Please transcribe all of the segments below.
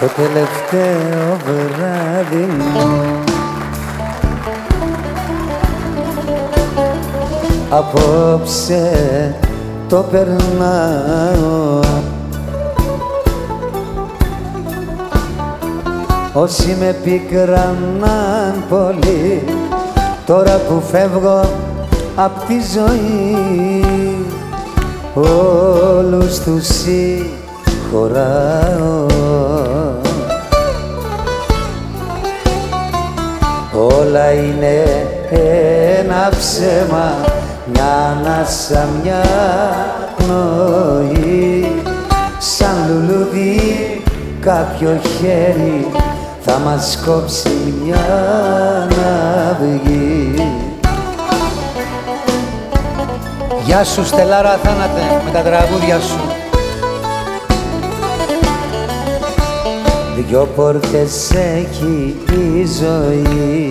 το τελευταίο βράδυ μου. Απόψε το περνάω. Όσοι με πικρανάν πολύ Τώρα που φεύγω απ' τη ζωή. Όλους τους συγχωράω Όλα είναι ένα ψέμα, μια ανάσα, μια πνοή. Σαν λουλούδι κάποιο χέρι θα μας κόψει μια ναυγή Γεια σου Στελάρα Θάνατε με τα τραγούδια σου. Δυο πόρτες έχει η ζωή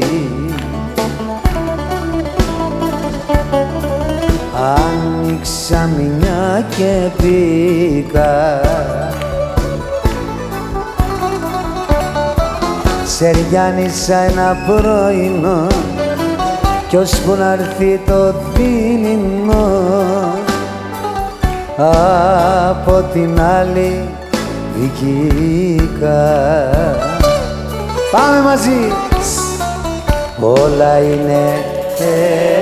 Άνοιξα μια και μπήκα Σεριάνισα ένα πρωινό κι ώσπου να έρθει το δίληνο από την άλλη βγήκα Πάμε μαζί! Όλα είναι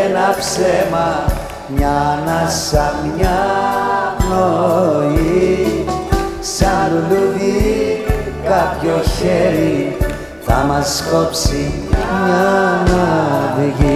ένα ψέμα, μια ανάσα, μια πνοή σαν λουλούδι κάποιο χέρι θα μας κόψει μια να βγει